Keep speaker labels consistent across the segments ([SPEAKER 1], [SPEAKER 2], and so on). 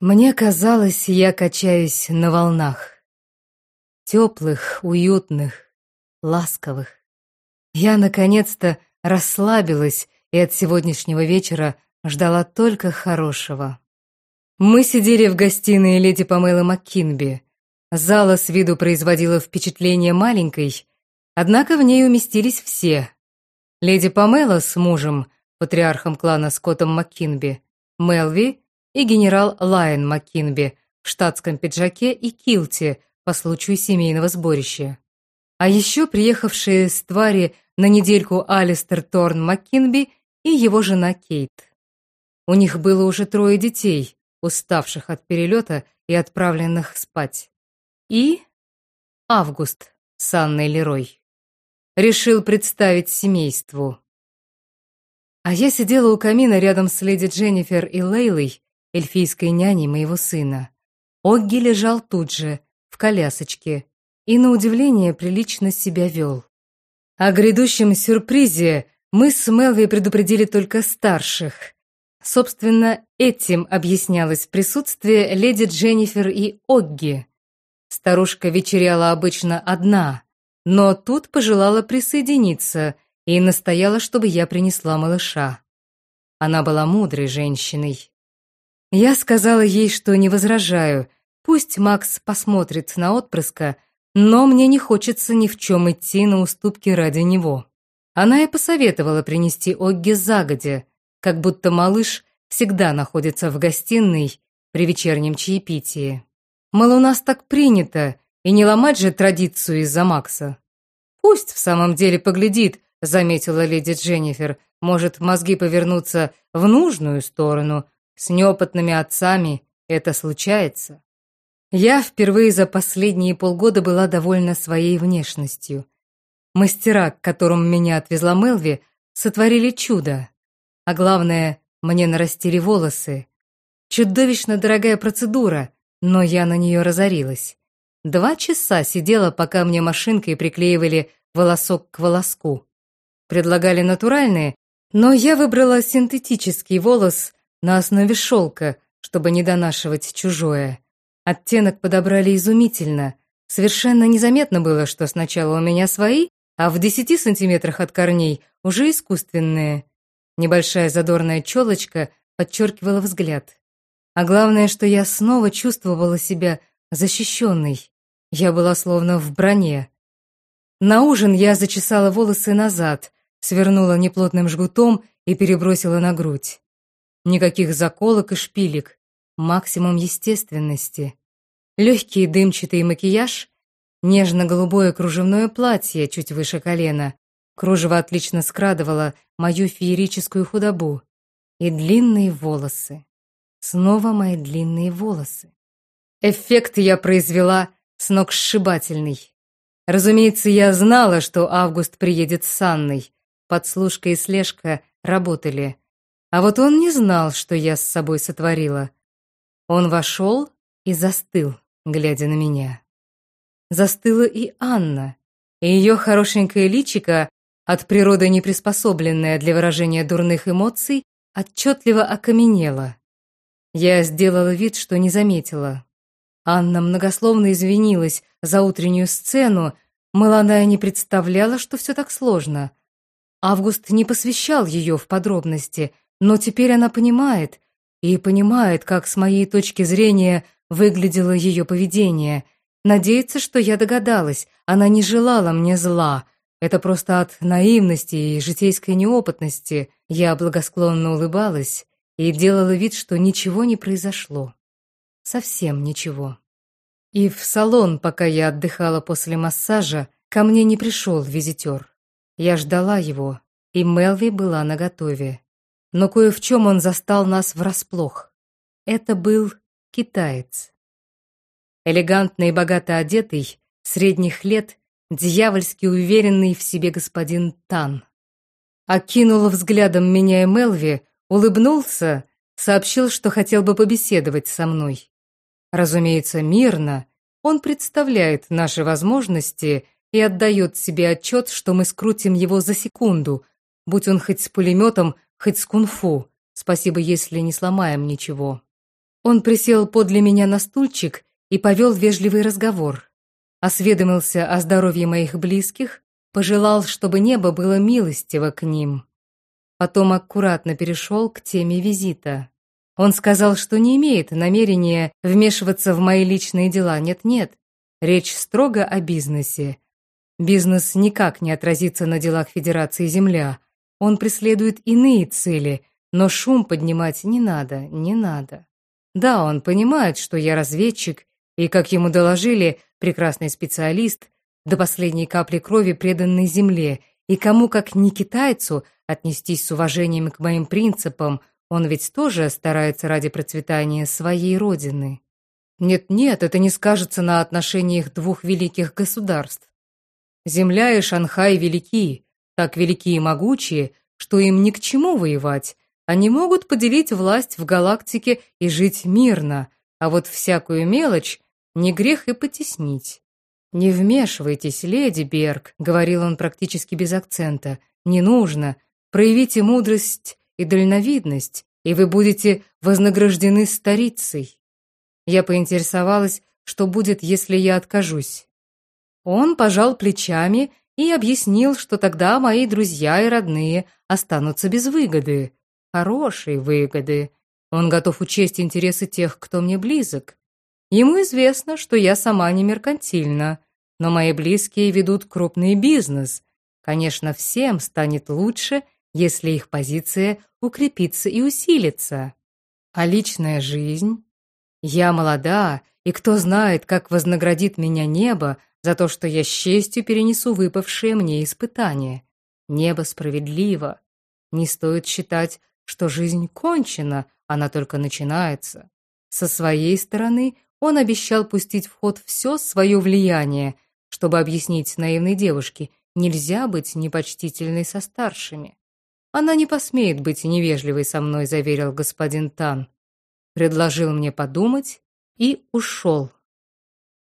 [SPEAKER 1] Мне казалось, я качаюсь на волнах. Теплых, уютных, ласковых. Я, наконец-то, расслабилась и от сегодняшнего вечера ждала только хорошего. Мы сидели в гостиной леди Памелы МакКинби. Зала с виду производила впечатление маленькой, однако в ней уместились все. Леди Памела с мужем, патриархом клана Скоттом МакКинби, Мелви и генерал Лайон МакКинби в штатском пиджаке и килте по случаю семейного сборища. А еще приехавшие с твари на недельку Алистер Торн МакКинби и его жена Кейт. У них было уже трое детей, уставших от перелета и отправленных спать. И Август с Анной Лерой. Решил представить семейству. А я сидела у камина рядом с леди Дженнифер и Лейлой, эльфийской няней моего сына. Огги лежал тут же, в колясочке, и, на удивление, прилично себя вел. О грядущем сюрпризе мы с Мелви предупредили только старших. Собственно, этим объяснялось присутствие леди Дженнифер и Огги. Старушка вечеряла обычно одна, но тут пожелала присоединиться и настояла, чтобы я принесла малыша. Она была мудрой женщиной. Я сказала ей, что не возражаю, пусть Макс посмотрит на отпрыска, но мне не хочется ни в чем идти на уступки ради него. Она и посоветовала принести Огги загодя, как будто малыш всегда находится в гостиной при вечернем чаепитии. Мол, у нас так принято, и не ломать же традицию из-за Макса. Пусть в самом деле поглядит, заметила леди Дженнифер, может, мозги повернуться в нужную сторону, с неопытными отцами это случается. Я впервые за последние полгода была довольна своей внешностью. Мастера, к которым меня отвезла Мелви, сотворили чудо. А главное, мне нарастили волосы. Чудовищно дорогая процедура, но я на нее разорилась. Два часа сидела, пока мне машинкой приклеивали волосок к волоску. Предлагали натуральные, но я выбрала синтетический волос на основе шелка, чтобы не донашивать чужое. Оттенок подобрали изумительно. Совершенно незаметно было, что сначала у меня свои, а в десяти сантиметрах от корней уже искусственные. Небольшая задорная челочка подчеркивала взгляд. А главное, что я снова чувствовала себя защищенной. Я была словно в броне. На ужин я зачесала волосы назад, свернула неплотным жгутом и перебросила на грудь. Никаких заколок и шпилек. Максимум естественности. Легкий дымчатый макияж, нежно-голубое кружевное платье чуть выше колена. Кружево отлично скрадывало мою феерическую худобу. И длинные волосы. Снова мои длинные волосы. Эффект я произвела сногсшибательный. Разумеется, я знала, что Август приедет с Анной. Подслушка и слежка работали. А вот он не знал, что я с собой сотворила. Он вошел и застыл, глядя на меня. Застыла и Анна, и ее хорошенькое личико, от природы не приспособленное для выражения дурных эмоций, отчетливо окаменело. Я сделала вид, что не заметила. Анна многословно извинилась за утреннюю сцену, мол, она не представляла, что все так сложно. Август не посвящал ее в подробности — но теперь она понимает, и понимает, как с моей точки зрения выглядело ее поведение. Надеется, что я догадалась, она не желала мне зла. Это просто от наивности и житейской неопытности. Я благосклонно улыбалась и делала вид, что ничего не произошло. Совсем ничего. И в салон, пока я отдыхала после массажа, ко мне не пришел визитер. Я ждала его, и Мелви была наготове но кое в чем он застал нас врасплох. Это был китаец. Элегантный и богато одетый, средних лет, дьявольски уверенный в себе господин Тан. Окинул взглядом меня и Мелви, улыбнулся, сообщил, что хотел бы побеседовать со мной. Разумеется, мирно, он представляет наши возможности и отдает себе отчет, что мы скрутим его за секунду, будь он хоть с пулеметом, хоть с кунг-фу. Спасибо, если не сломаем ничего. Он присел подле меня на стульчик и повел вежливый разговор. Осведомился о здоровье моих близких, пожелал, чтобы небо было милостиво к ним. Потом аккуратно перешел к теме визита. Он сказал, что не имеет намерения вмешиваться в мои личные дела. Нет-нет, речь строго о бизнесе. Бизнес никак не отразится на делах Федерации Земля. Он преследует иные цели, но шум поднимать не надо, не надо. Да, он понимает, что я разведчик, и, как ему доложили, прекрасный специалист, до последней капли крови преданный земле, и кому, как не китайцу, отнестись с уважением к моим принципам, он ведь тоже старается ради процветания своей родины. Нет-нет, это не скажется на отношениях двух великих государств. Земля и Шанхай велики, так велики и могучие, что им ни к чему воевать. Они могут поделить власть в галактике и жить мирно, а вот всякую мелочь не грех и потеснить. «Не вмешивайтесь, леди Берг», — говорил он практически без акцента. «Не нужно. Проявите мудрость и дальновидность, и вы будете вознаграждены старицей». Я поинтересовалась, что будет, если я откажусь. Он пожал плечами и объяснил, что тогда мои друзья и родные останутся без выгоды. Хорошей выгоды. Он готов учесть интересы тех, кто мне близок. Ему известно, что я сама не меркантильна, но мои близкие ведут крупный бизнес. Конечно, всем станет лучше, если их позиция укрепится и усилится. А личная жизнь? Я молода, и кто знает, как вознаградит меня небо за то, что я с честью перенесу выпавшие мне испытания. Небо справедливо. Не стоит считать, что жизнь кончена, она только начинается. Со своей стороны он обещал пустить в ход все свое влияние, чтобы объяснить наивной девушке, нельзя быть непочтительной со старшими. Она не посмеет быть невежливой со мной, заверил господин Тан. Предложил мне подумать и ушел.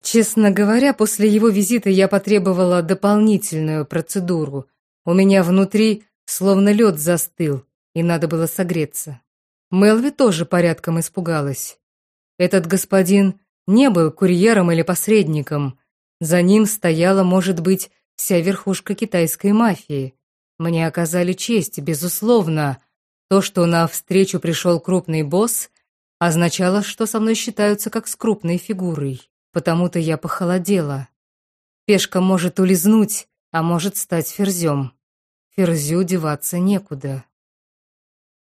[SPEAKER 1] Честно говоря, после его визита я потребовала дополнительную процедуру. У меня внутри словно лед застыл, и надо было согреться. Мелви тоже порядком испугалась. Этот господин не был курьером или посредником. За ним стояла, может быть, вся верхушка китайской мафии. Мне оказали честь, безусловно. То, что на встречу пришел крупный босс, означало, что со мной считаются как с крупной фигурой. Потому-то я похолодела. Пешка может улизнуть, а может стать ферзем. Ферзю деваться некуда.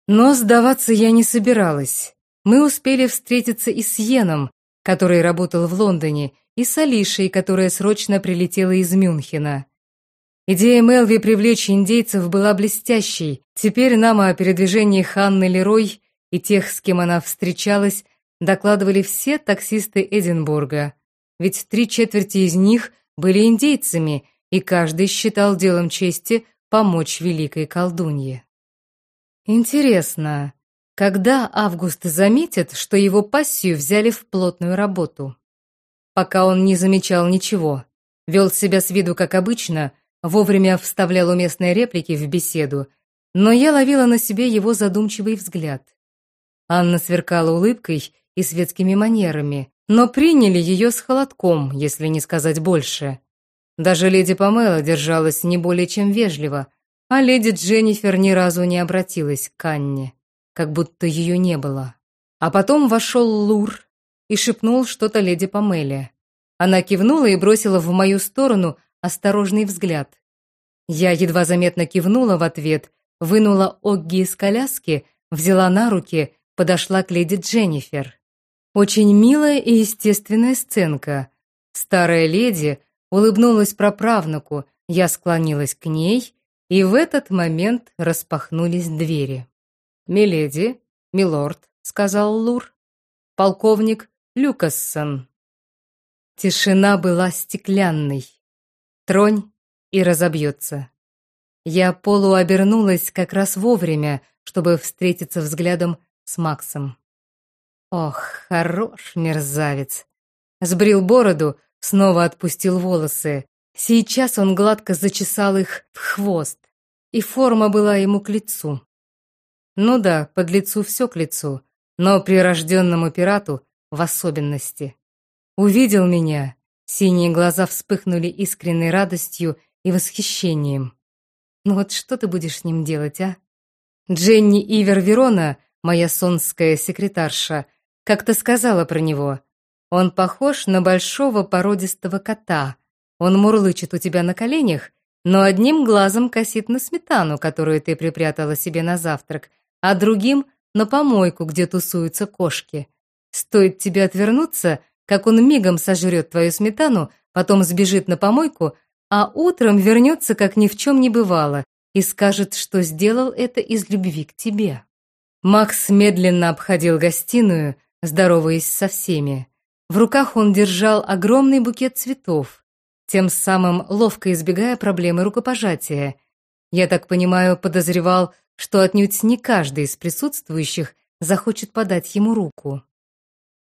[SPEAKER 1] Но сдаваться я не собиралась. Мы успели встретиться и с Йеном, который работал в Лондоне, и с Алишей, которая срочно прилетела из Мюнхена. Идея Мелви привлечь индейцев была блестящей. Теперь нам о передвижении Ханны Лерой и тех, с кем она встречалась, докладывали все таксисты Эдинбурга. Ведь три четверти из них были индейцами, и каждый считал делом чести помочь великой колдунье. Интересно, когда Август заметит, что его пассию взяли в плотную работу? Пока он не замечал ничего, вел себя с виду как обычно, вовремя вставлял уместные реплики в беседу, но я ловила на себе его задумчивый взгляд. Анна сверкала улыбкой и светскими манерами, но приняли ее с холодком, если не сказать больше. Даже леди Памела держалась не более чем вежливо, а леди Дженнифер ни разу не обратилась к Анне как будто ее не было. А потом вошел Лур и шепнул что-то леди Памеле. Она кивнула и бросила в мою сторону осторожный взгляд. Я едва заметно кивнула в ответ, вынула Огги из коляски, взяла на руки, подошла к леди Дженнифер. Очень милая и естественная сценка. Старая леди улыбнулась проправнуку, я склонилась к ней, и в этот момент распахнулись двери. «Миледи, милорд», — сказал Лур. «Полковник Люкассон». Тишина была стеклянной. Тронь и разобьется. Я полуобернулась как раз вовремя, чтобы встретиться взглядом с Максом. Ох, хорош мерзавец. Сбрил бороду, снова отпустил волосы. Сейчас он гладко зачесал их в хвост, и форма была ему к лицу. Ну да, под лицу все к лицу. но прирожденному пирату в особенности. Увидел меня, синие глаза вспыхнули искренней радостью и восхищением. Ну вот что ты будешь с ним делать, а? Дженни Ивер Верона, моя сонская секретарша, как-то сказала про него. Он похож на большого породистого кота. Он мурлычет у тебя на коленях, но одним глазом косит на сметану, которую ты припрятала себе на завтрак, а другим — на помойку, где тусуются кошки. Стоит тебе отвернуться, как он мигом сожрет твою сметану, потом сбежит на помойку, а утром вернется, как ни в чем не бывало, и скажет, что сделал это из любви к тебе. Макс медленно обходил гостиную, здороваясь со всеми. В руках он держал огромный букет цветов, тем самым ловко избегая проблемы рукопожатия. Я так понимаю, подозревал, что отнюдь не каждый из присутствующих захочет подать ему руку.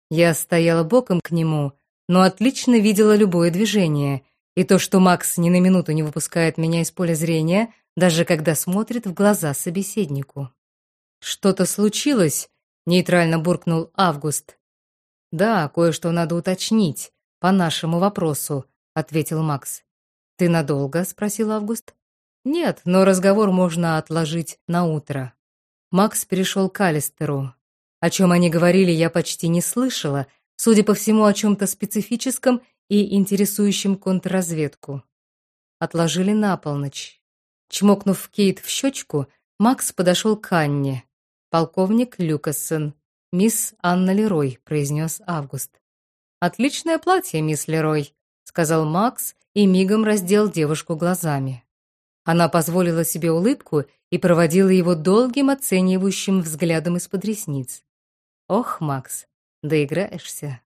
[SPEAKER 1] Я стояла боком к нему, но отлично видела любое движение, и то, что Макс ни на минуту не выпускает меня из поля зрения, даже когда смотрит в глаза собеседнику. «Что-то случилось?» — нейтрально буркнул Август. «Да, кое-что надо уточнить по нашему вопросу», — ответил Макс. «Ты надолго?» — спросил Август. «Нет, но разговор можно отложить на утро». Макс перешел к Алистеру. О чем они говорили, я почти не слышала, судя по всему, о чем-то специфическом и интересующем контрразведку. Отложили на полночь. Чмокнув Кейт в щечку, Макс подошел к Анне. «Полковник Люкассон, мисс Анна Лерой», — произнес Август. «Отличное платье, мисс Лерой», — сказал Макс и мигом раздел девушку глазами. Она позволила себе улыбку и проводила его долгим оценивающим взглядом из-под ресниц. «Ох, Макс, доиграешься».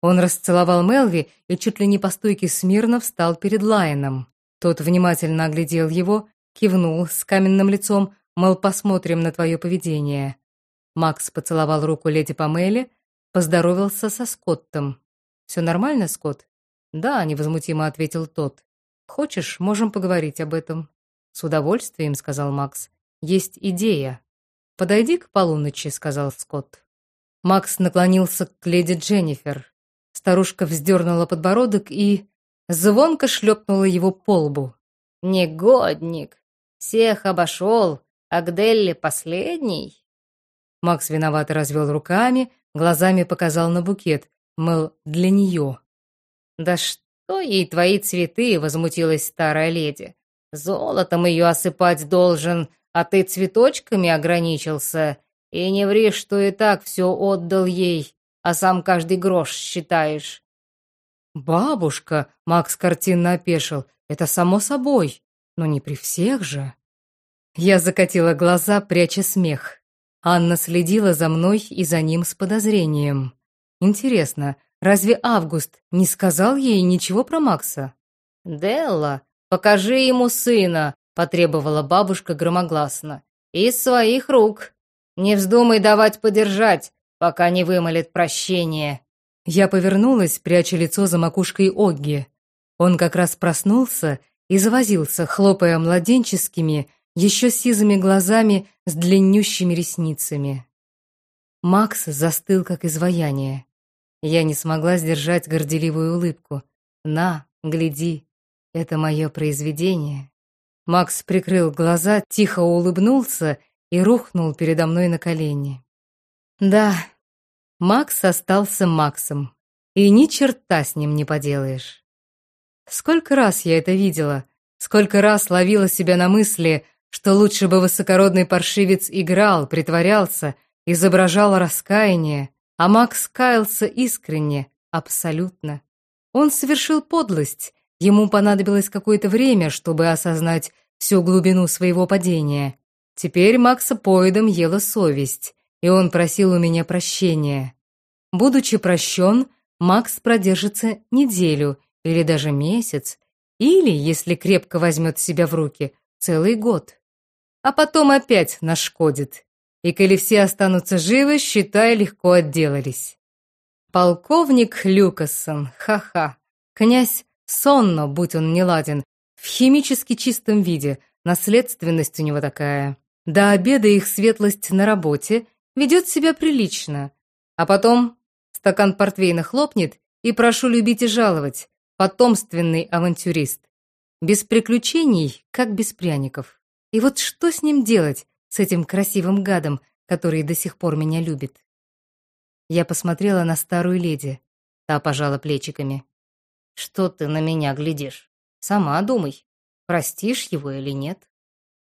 [SPEAKER 1] Он расцеловал Мелви и чуть ли не по стойке смирно встал перед Лайоном. Тот внимательно оглядел его, кивнул с каменным лицом, мол, посмотрим на твое поведение. Макс поцеловал руку леди Памели, поздоровался со Скоттом. «Все нормально, Скотт?» «Да», — невозмутимо ответил тот. «Хочешь, можем поговорить об этом?» «С удовольствием», — сказал Макс. «Есть идея». «Подойди к полуночи», — сказал Скотт. Макс наклонился к леди Дженнифер. Старушка вздернула подбородок и звонко шлепнула его по лбу. «Негодник! Всех обошел, а к Делли последний!» Макс виновато развел руками, глазами показал на букет, мол, для нее. «Да что ей твои цветы?» — возмутилась старая леди. «Золотом ее осыпать должен, а ты цветочками ограничился. И не ври, что и так все отдал ей а сам каждый грош считаешь». «Бабушка!» — Макс картинно опешил. «Это само собой, но не при всех же». Я закатила глаза, пряча смех. Анна следила за мной и за ним с подозрением. Интересно, разве Август не сказал ей ничего про Макса? «Делла, покажи ему сына», — потребовала бабушка громогласно. «Из своих рук. Не вздумай давать подержать, пока не вымолит прощение». Я повернулась, пряча лицо за макушкой Огги. Он как раз проснулся и завозился, хлопая младенческими, еще сизыми глазами с длиннющими ресницами. Макс застыл, как изваяние. Я не смогла сдержать горделивую улыбку. «На, гляди, это мое произведение». Макс прикрыл глаза, тихо улыбнулся и рухнул передо мной на колени. Да, Макс остался Максом, и ни черта с ним не поделаешь. Сколько раз я это видела, сколько раз ловила себя на мысли, что лучше бы высокородный паршивец играл, притворялся, изображал раскаяние, а Макс каялся искренне, абсолютно. Он совершил подлость, ему понадобилось какое-то время, чтобы осознать всю глубину своего падения. Теперь Макса поедом ела совесть, и он просил у меня прощения. Будучи прощен, Макс продержится неделю или даже месяц, или, если крепко возьмет себя в руки, целый год. А потом опять нашкодит. И коли все останутся живы, считай, легко отделались. Полковник Люкасон, ха-ха. Князь Сонно, будь он неладен, в химически чистом виде, наследственность у него такая. До обеда их светлость на работе, ведет себя прилично. А потом стакан портвейна хлопнет, и прошу любить и жаловать, потомственный авантюрист. Без приключений, как без пряников. И вот что с ним делать, с этим красивым гадом, который до сих пор меня любит? Я посмотрела на старую леди. Та пожала плечиками. «Что ты на меня глядишь? Сама думай, простишь его или нет?»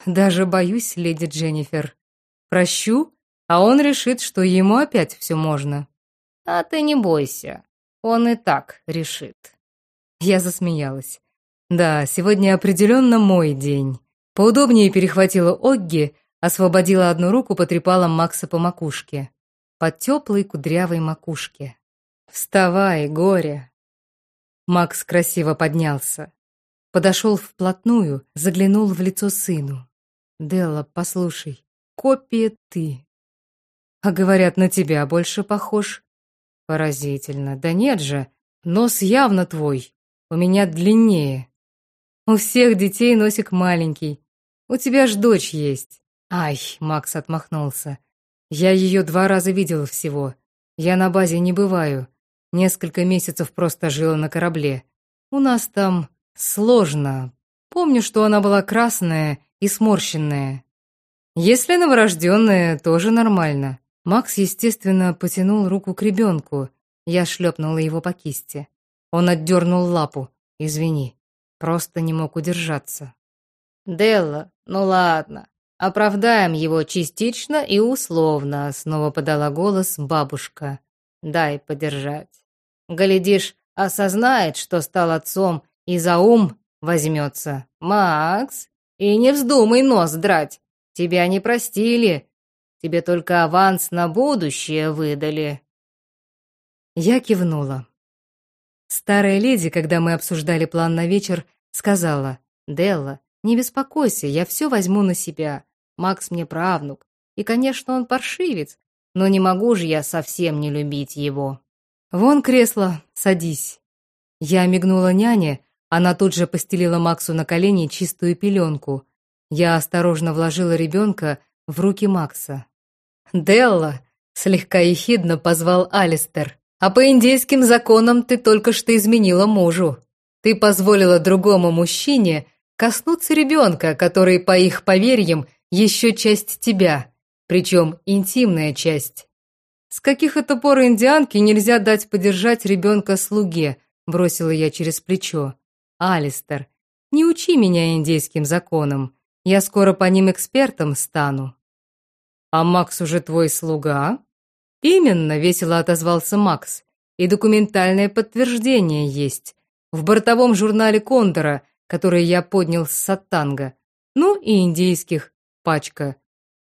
[SPEAKER 1] «Даже боюсь, леди Дженнифер. Прощу, а он решит, что ему опять все можно». «А ты не бойся, он и так решит». Я засмеялась. «Да, сегодня определенно мой день». Поудобнее перехватила Огги, освободила одну руку, потрепала Макса по макушке. По теплой кудрявой макушке. «Вставай, горе!» Макс красиво поднялся. Подошел вплотную, заглянул в лицо сыну. «Делла, послушай, копия ты. А говорят, на тебя больше похож». «Поразительно. Да нет же, нос явно твой. У меня длиннее. У всех детей носик маленький. У тебя ж дочь есть». «Ай!» — Макс отмахнулся. «Я ее два раза видел всего. Я на базе не бываю. Несколько месяцев просто жила на корабле. У нас там сложно. Помню, что она была красная и сморщенная. Если новорожденная, тоже нормально. Макс, естественно, потянул руку к ребенку. Я шлепнула его по кисти. Он отдернул лапу. Извини, просто не мог удержаться. «Делла, ну ладно, оправдаем его частично и условно», снова подала голос бабушка. «Дай подержать». Глядишь, осознает, что стал отцом, и за ум возьмется. Макс, и не вздумай нос драть. Тебя не простили. Тебе только аванс на будущее выдали. Я кивнула. Старая леди, когда мы обсуждали план на вечер, сказала, «Делла, не беспокойся, я все возьму на себя. Макс мне правнук, и, конечно, он паршивец, но не могу же я совсем не любить его». «Вон кресло, садись». Я мигнула няне, она тут же постелила Максу на колени чистую пеленку. Я осторожно вложила ребенка в руки Макса. «Делла!» — слегка ехидно позвал Алистер. «А по индейским законам ты только что изменила мужу. Ты позволила другому мужчине коснуться ребенка, который, по их поверьям, еще часть тебя, причем интимная часть. «С каких это пор индианке нельзя дать подержать ребенка слуге?» — бросила я через плечо. «Алистер, не учи меня индейским законам. Я скоро по ним экспертом стану». «А Макс уже твой слуга?» «Именно», — весело отозвался Макс. «И документальное подтверждение есть. В бортовом журнале Кондора, который я поднял с Саттанга. Ну и индийских пачка.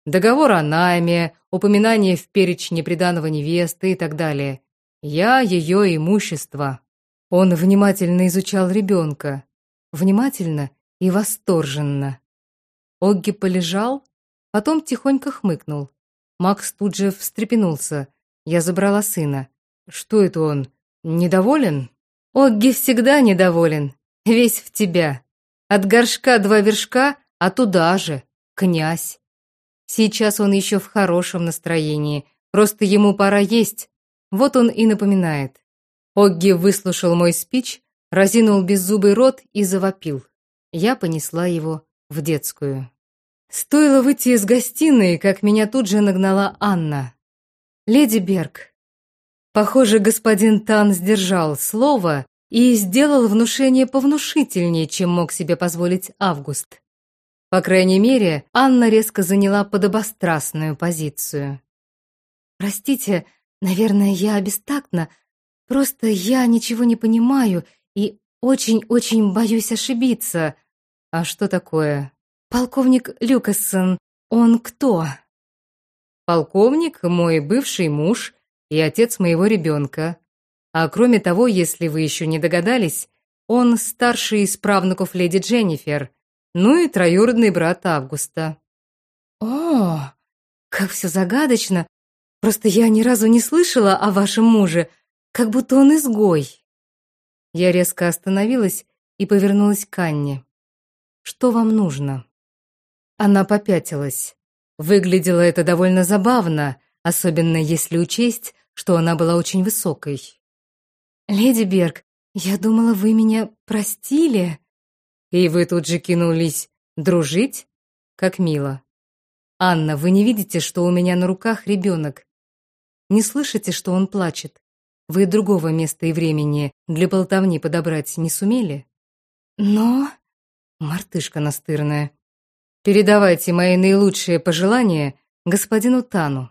[SPEAKER 1] Договор о найме, упоминание в перечне приданого невесты и так далее. Я ее имущество. Он внимательно изучал ребенка. Внимательно и восторженно. Огги полежал, потом тихонько хмыкнул. Макс тут же встрепенулся. Я забрала сына. Что это он? Недоволен? Огги всегда недоволен. Весь в тебя. От горшка два вершка, а туда же. Князь. Сейчас он еще в хорошем настроении, просто ему пора есть. Вот он и напоминает. Огги выслушал мой спич, разинул беззубый рот и завопил. Я понесла его в детскую. Стоило выйти из гостиной, как меня тут же нагнала Анна. «Леди Берг, похоже, господин Тан сдержал слово и сделал внушение повнушительнее, чем мог себе позволить Август. По крайней мере, Анна резко заняла подобострастную позицию. «Простите, наверное, я бестактна. Просто я ничего не понимаю и очень-очень боюсь ошибиться. А что такое? Полковник Люкассон, он кто?» «Полковник — мой бывший муж и отец моего ребенка. А кроме того, если вы еще не догадались, он старший из правнуков леди Дженнифер — ну и троюродный брат Августа. О, как все загадочно. Просто я ни разу не слышала о вашем муже, как будто он изгой. Я резко остановилась и повернулась к Анне. Что вам нужно? Она попятилась. Выглядело это довольно забавно. особенно если учесть, что она была очень высокой. «Леди Берг, я думала, вы меня простили». «И вы тут же кинулись дружить? Как мило. Анна, вы не видите, что у меня на руках ребенок? Не слышите, что он плачет? Вы другого места и времени для болтовни подобрать не сумели? Но... Мартышка настырная. Передавайте мои наилучшие пожелания господину Тану.